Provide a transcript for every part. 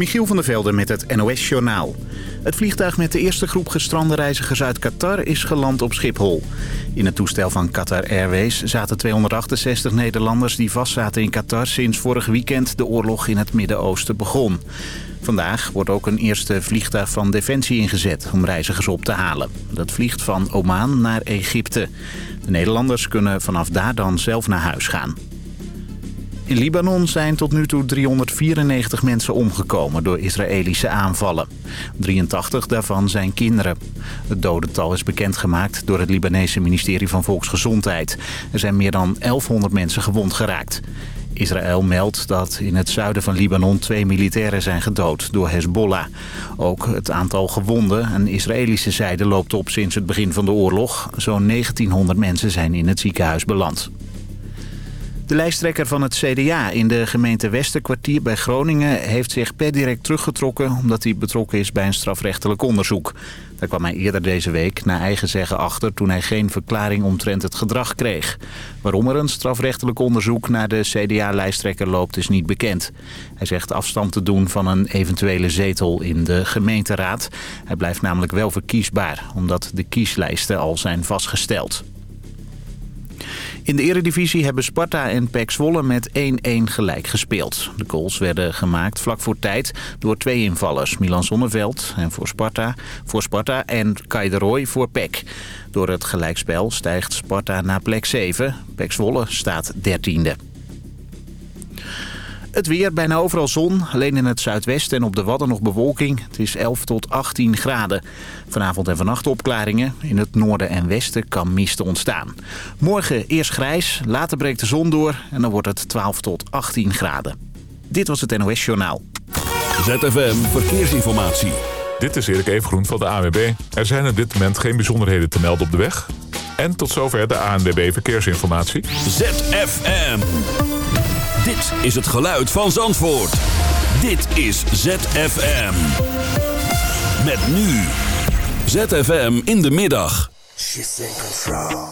Michiel van der Velde met het NOS-journaal. Het vliegtuig met de eerste groep gestrande reizigers uit Qatar is geland op Schiphol. In het toestel van Qatar Airways zaten 268 Nederlanders die vastzaten in Qatar... sinds vorig weekend de oorlog in het Midden-Oosten begon. Vandaag wordt ook een eerste vliegtuig van Defensie ingezet om reizigers op te halen. Dat vliegt van Oman naar Egypte. De Nederlanders kunnen vanaf daar dan zelf naar huis gaan. In Libanon zijn tot nu toe 394 mensen omgekomen door Israëlische aanvallen. 83 daarvan zijn kinderen. Het dodental is bekendgemaakt door het Libanese ministerie van Volksgezondheid. Er zijn meer dan 1100 mensen gewond geraakt. Israël meldt dat in het zuiden van Libanon twee militairen zijn gedood door Hezbollah. Ook het aantal gewonden aan Israëlische zijde loopt op sinds het begin van de oorlog. Zo'n 1900 mensen zijn in het ziekenhuis beland. De lijsttrekker van het CDA in de gemeente Westerkwartier bij Groningen... heeft zich per direct teruggetrokken omdat hij betrokken is bij een strafrechtelijk onderzoek. Daar kwam hij eerder deze week naar eigen zeggen achter... toen hij geen verklaring omtrent het gedrag kreeg. Waarom er een strafrechtelijk onderzoek naar de CDA-lijsttrekker loopt is niet bekend. Hij zegt afstand te doen van een eventuele zetel in de gemeenteraad. Hij blijft namelijk wel verkiesbaar, omdat de kieslijsten al zijn vastgesteld. In de eredivisie hebben Sparta en PEC Zwolle met 1-1 gelijk gespeeld. De goals werden gemaakt vlak voor tijd door twee invallers. Milan Zonneveld en voor Sparta, voor Sparta en Kai de Roy voor PEC. Door het gelijkspel stijgt Sparta naar plek 7. PEC Zwolle staat 13e. Het weer, bijna overal zon. Alleen in het zuidwesten en op de Wadden nog bewolking. Het is 11 tot 18 graden. Vanavond en vannacht opklaringen. In het noorden en westen kan mist ontstaan. Morgen eerst grijs, later breekt de zon door. En dan wordt het 12 tot 18 graden. Dit was het NOS Journaal. ZFM Verkeersinformatie. Dit is Erik Evengroen van de ANWB. Er zijn op dit moment geen bijzonderheden te melden op de weg. En tot zover de ANWB Verkeersinformatie. ZFM. Dit is het geluid van Zandvoort. Dit is ZFM. Met nu. ZFM in de middag. She's in control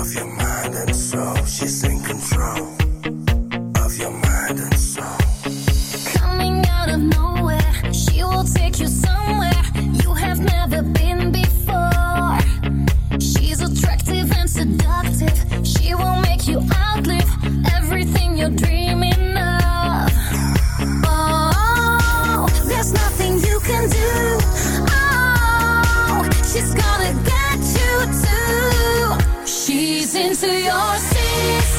of your mind and soul. She's in control of your mind and soul. Coming out of nowhere, she will take you somewhere you have never she's gonna get you too. She's into your system.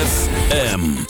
ZFM.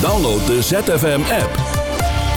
Download de ZFM app.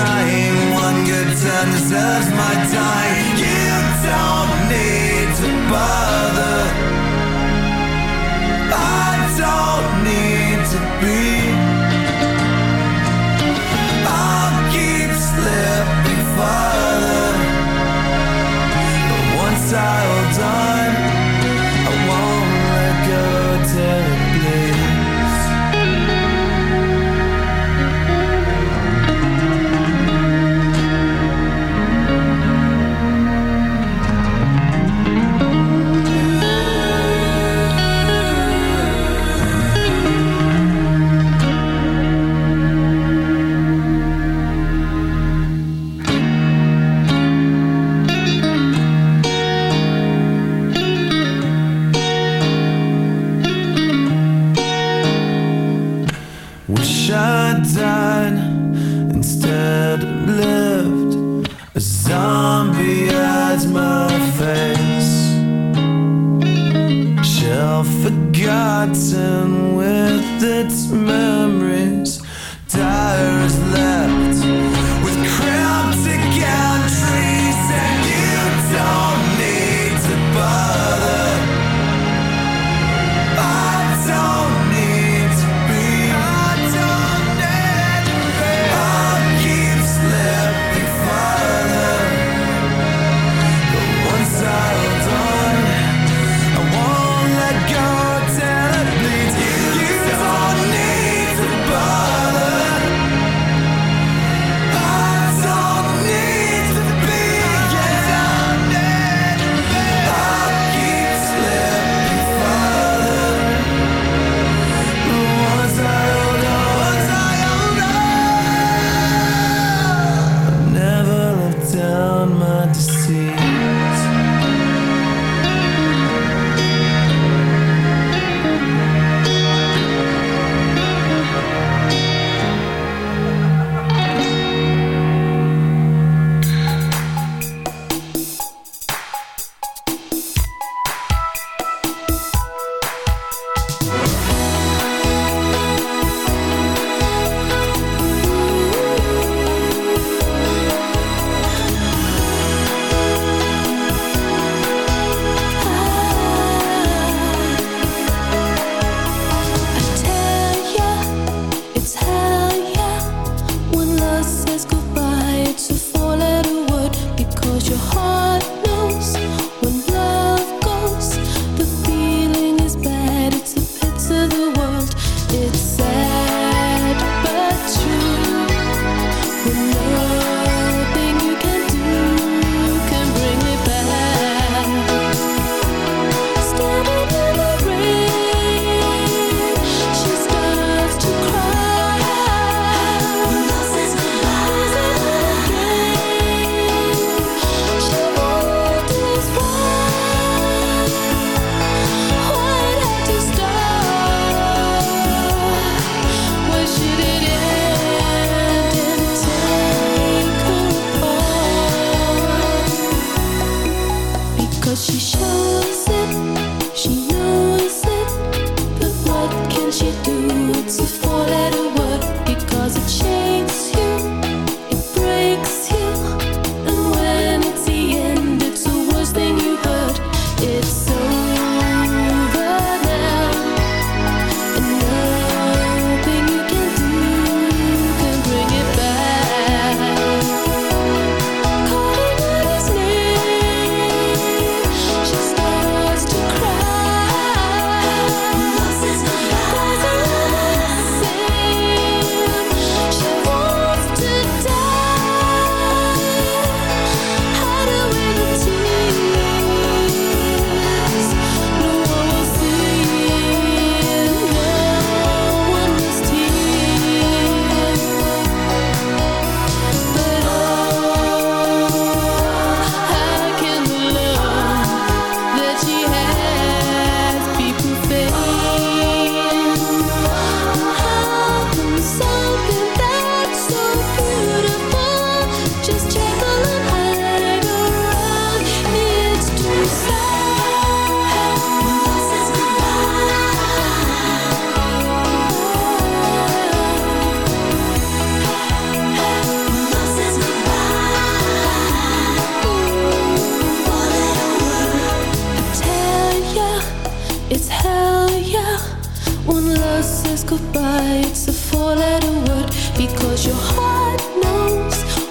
Trying. One good turn deserves my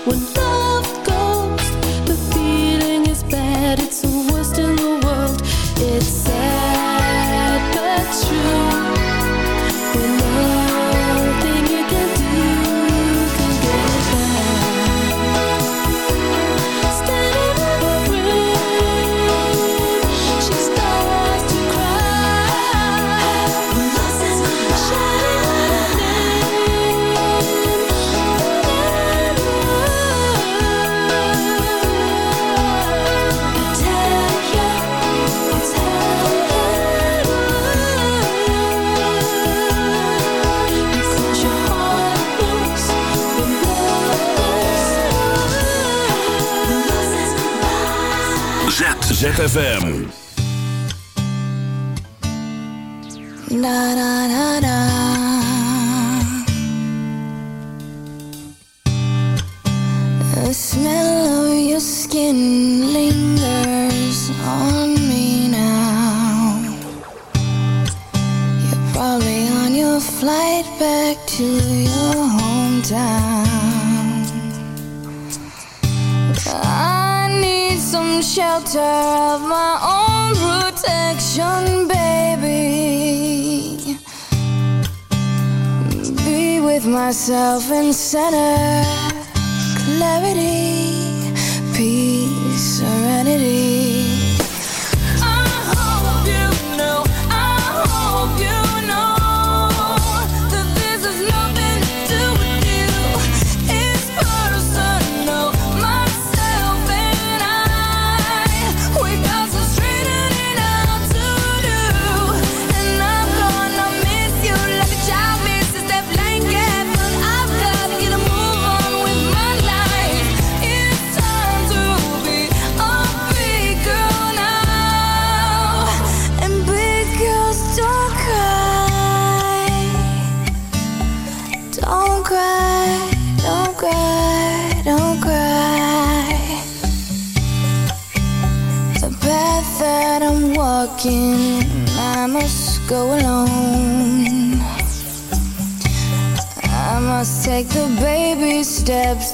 문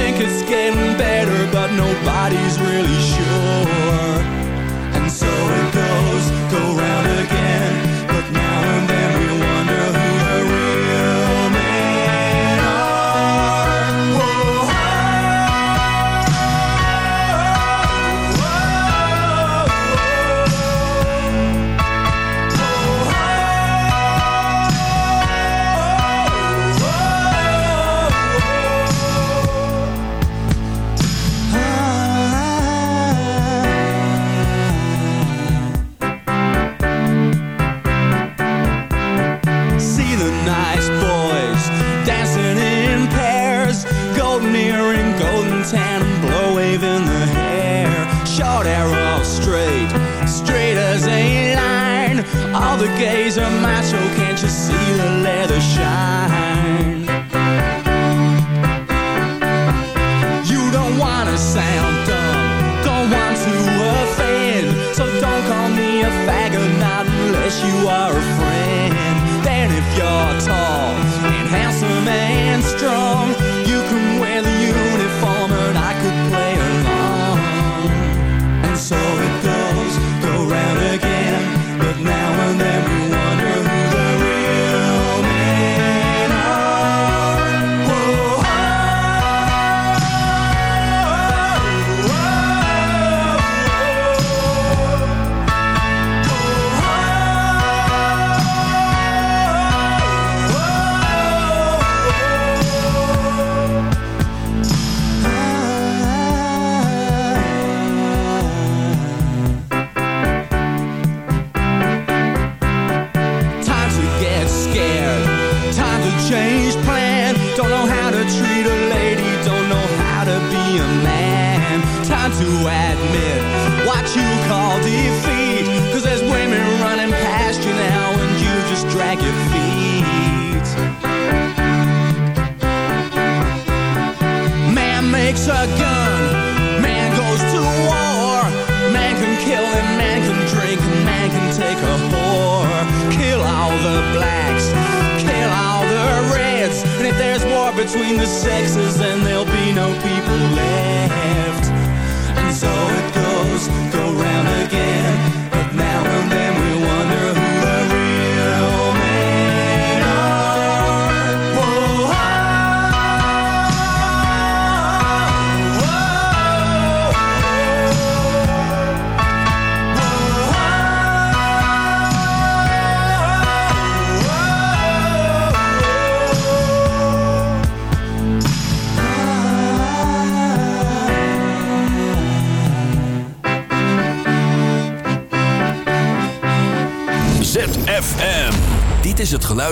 think it's getting better, but nobody's really sure. And so it goes, go round again.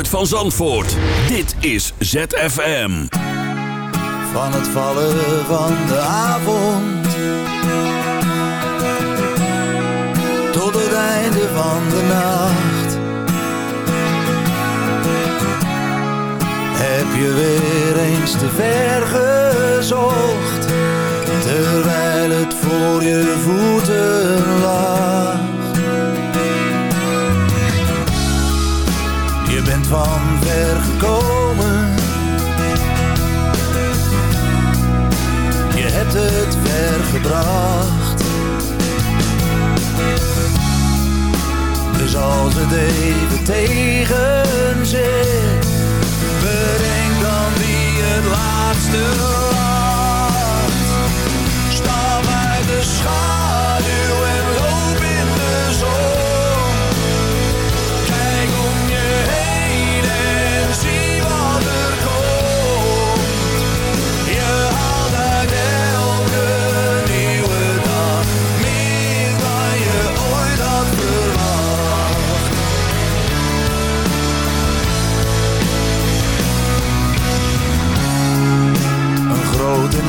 van Zandvoort. Dit is ZFM. Van het vallen van de avond. Tot het einde van de nacht. Heb je weer eens te ver gezocht. Terwijl het voor je voeten lag. van ver gekomen. Je hebt het ver gebracht. Dus als het even tegen zit, bedenk dan wie het laatste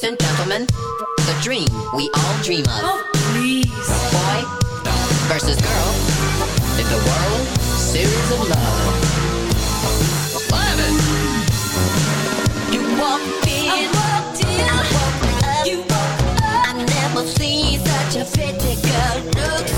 Ladies and gentlemen, the dream we all dream of. Oh, please. Boy versus girl in the world series of love. Eleven. You walk in. I walked in. I woke up. You walk up. I never seen such a pretty girl. Look.